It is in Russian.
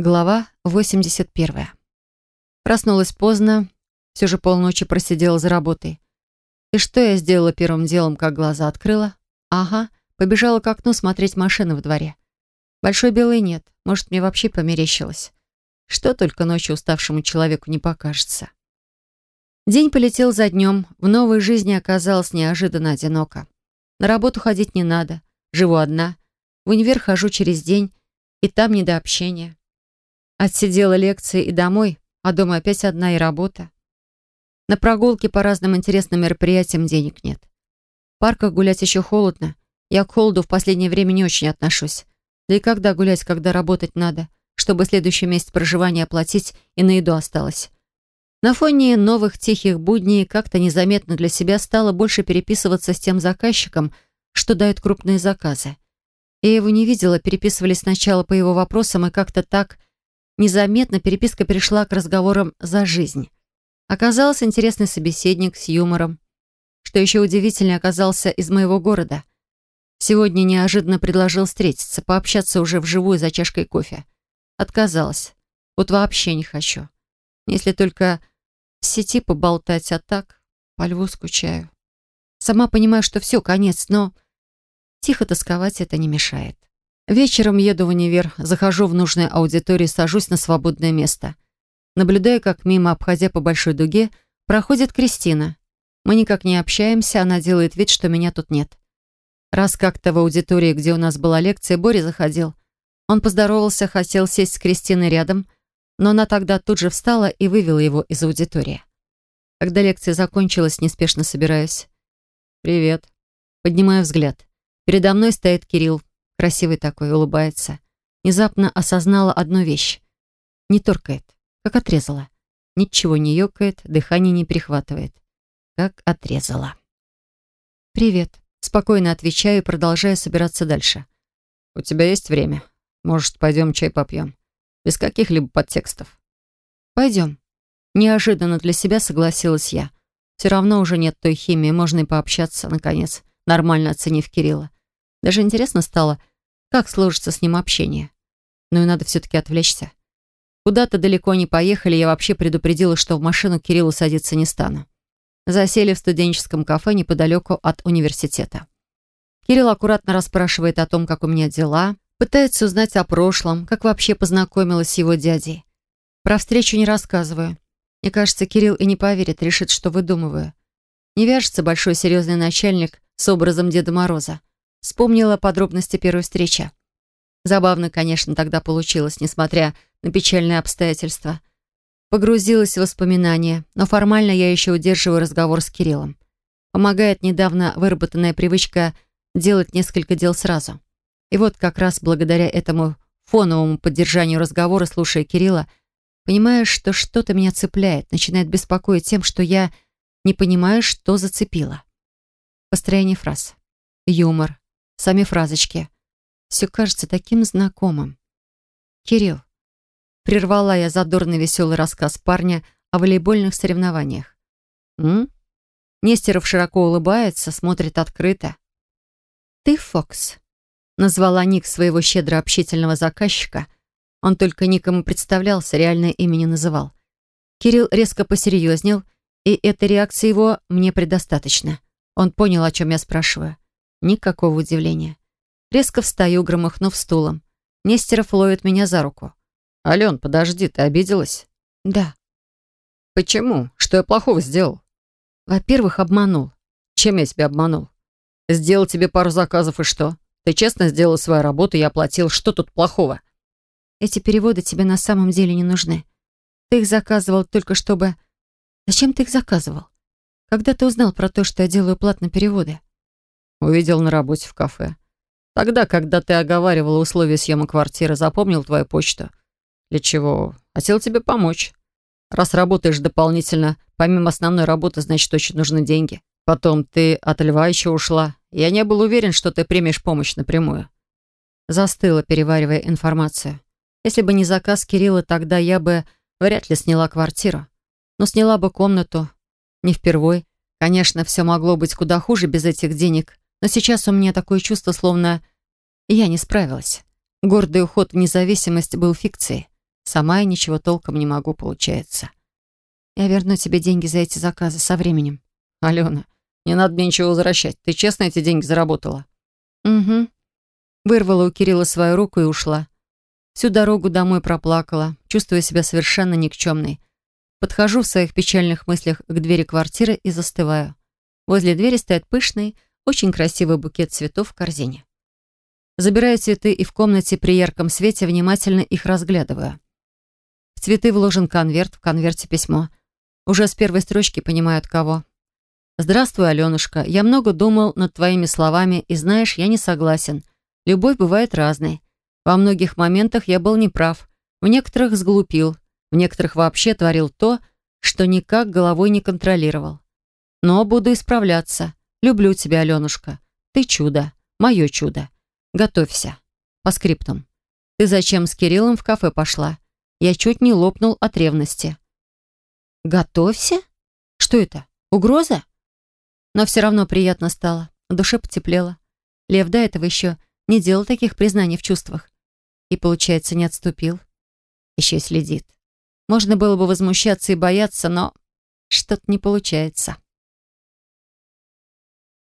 Глава 81. Проснулась поздно, все же полночи просидела за работой. И что я сделала первым делом, как глаза открыла? Ага, побежала к окну смотреть машины в дворе. Большой белой нет, может, мне вообще померещилось. Что только ночью уставшему человеку не покажется. День полетел за днем, в новой жизни оказалось неожиданно одиноко. На работу ходить не надо, живу одна, в универ хожу через день, и там не до общения. Отсидела лекции и домой, а дома опять одна и работа. На прогулки по разным интересным мероприятиям денег нет. В парках гулять еще холодно. Я к холоду в последнее время не очень отношусь. Да и когда гулять, когда работать надо, чтобы следующий месяц проживания оплатить и на еду осталось. На фоне новых тихих будней как-то незаметно для себя стало больше переписываться с тем заказчиком, что дает крупные заказы. Я его не видела, переписывались сначала по его вопросам и как-то так Незаметно переписка перешла к разговорам за жизнь. Оказался интересный собеседник с юмором. Что еще удивительнее, оказался из моего города. Сегодня неожиданно предложил встретиться, пообщаться уже вживую за чашкой кофе. Отказалась. Вот вообще не хочу. Если только в сети поболтать, а так по льву скучаю. Сама понимаю, что все, конец, но тихо тосковать это не мешает. Вечером еду в универ, захожу в нужную аудиторию, сажусь на свободное место. Наблюдаю, как мимо, обходя по большой дуге, проходит Кристина. Мы никак не общаемся, она делает вид, что меня тут нет. Раз как-то в аудитории, где у нас была лекция, Боря заходил. Он поздоровался, хотел сесть с Кристиной рядом, но она тогда тут же встала и вывела его из аудитории. Когда лекция закончилась, неспешно собираюсь. «Привет». Поднимаю взгляд. Передо мной стоит Кирилл, Красивый такой, улыбается. Внезапно осознала одну вещь. Не торкает, как отрезала. Ничего не ёкает, дыхание не перехватывает. Как отрезала. «Привет», — спокойно отвечаю и продолжаю собираться дальше. «У тебя есть время? Может, пойдем чай попьем? Без каких-либо подтекстов?» «Пойдем». Неожиданно для себя согласилась я. Все равно уже нет той химии, можно и пообщаться, наконец, нормально оценив Кирилла. Даже интересно стало, как сложится с ним общение. Но и надо все-таки отвлечься. Куда-то далеко не поехали, я вообще предупредила, что в машину Кириллу садиться не стану. Засели в студенческом кафе неподалеку от университета. Кирилл аккуратно расспрашивает о том, как у меня дела, пытается узнать о прошлом, как вообще познакомилась с его дядей. Про встречу не рассказываю. Мне кажется, Кирилл и не поверит, решит, что выдумываю. Не вяжется большой серьезный начальник с образом Деда Мороза. Вспомнила подробности первой встречи. Забавно, конечно, тогда получилось, несмотря на печальные обстоятельства. Погрузилась в воспоминания, но формально я еще удерживаю разговор с Кириллом. Помогает недавно выработанная привычка делать несколько дел сразу. И вот как раз благодаря этому фоновому поддержанию разговора, слушая Кирилла, понимаешь, что что-то меня цепляет, начинает беспокоить тем, что я не понимаю, что зацепило. Построение фраз. Юмор, сами фразочки. Все кажется таким знакомым. «Кирилл», — прервала я задорный веселый рассказ парня о волейбольных соревнованиях. «М?» Нестеров широко улыбается, смотрит открыто. «Ты Фокс», — назвала ник своего щедро общительного заказчика. Он только никому представлялся, реальное имя не называл. Кирилл резко посерьезнел, и этой реакции его мне предостаточно. Он понял, о чем я спрашиваю. Никакого удивления. Резко встаю, громыхнув стулом. Нестеров ловит меня за руку. «Ален, подожди, ты обиделась?» «Да». «Почему? Что я плохого сделал?» «Во-первых, обманул». «Чем я тебя обманул?» «Сделал тебе пару заказов и что? Ты честно сделала свою работу, я оплатил. Что тут плохого?» «Эти переводы тебе на самом деле не нужны. Ты их заказывал только чтобы...» «Зачем ты их заказывал? Когда ты узнал про то, что я делаю платные переводы?» Увидел на работе в кафе. Тогда, когда ты оговаривала условия съема квартиры, запомнил твою почту. Для чего? Хотел тебе помочь. Раз работаешь дополнительно, помимо основной работы, значит, очень нужны деньги. Потом ты от льва еще ушла. Я не был уверен, что ты примешь помощь напрямую. Застыла, переваривая информацию. Если бы не заказ Кирилла, тогда я бы вряд ли сняла квартиру. Но сняла бы комнату. Не впервой. Конечно, все могло быть куда хуже без этих денег. Но сейчас у меня такое чувство, словно я не справилась. Гордый уход в независимость был фикцией. Сама я ничего толком не могу, получается. Я верну тебе деньги за эти заказы со временем. Алена, не надо мне ничего возвращать. Ты честно эти деньги заработала? Угу. Вырвала у Кирилла свою руку и ушла. Всю дорогу домой проплакала, чувствуя себя совершенно никчемной. Подхожу в своих печальных мыслях к двери квартиры и застываю. Возле двери стоит пышный, очень красивый букет цветов в корзине. Забираю цветы и в комнате при ярком свете внимательно их разглядываю. В цветы вложен конверт, в конверте письмо. Уже с первой строчки понимаю, от кого. «Здравствуй, Аленушка. Я много думал над твоими словами, и знаешь, я не согласен. Любовь бывает разной. Во многих моментах я был неправ, в некоторых сглупил, в некоторых вообще творил то, что никак головой не контролировал. Но буду исправляться. Люблю тебя, Аленушка. Ты чудо. Мое чудо. Готовься. По скриптам. Ты зачем с Кириллом в кафе пошла? Я чуть не лопнул от ревности. Готовься? Что это? Угроза? Но все равно приятно стало. На душе потеплело. Лев до этого еще не делал таких признаний в чувствах. И, получается, не отступил. Еще и следит. Можно было бы возмущаться и бояться, но что-то не получается.